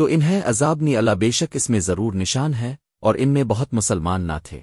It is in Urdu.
تو انہیں عذاب نی اللہ بے شک اس میں ضرور نشان ہے اور ان میں بہت مسلمان نہ تھے۔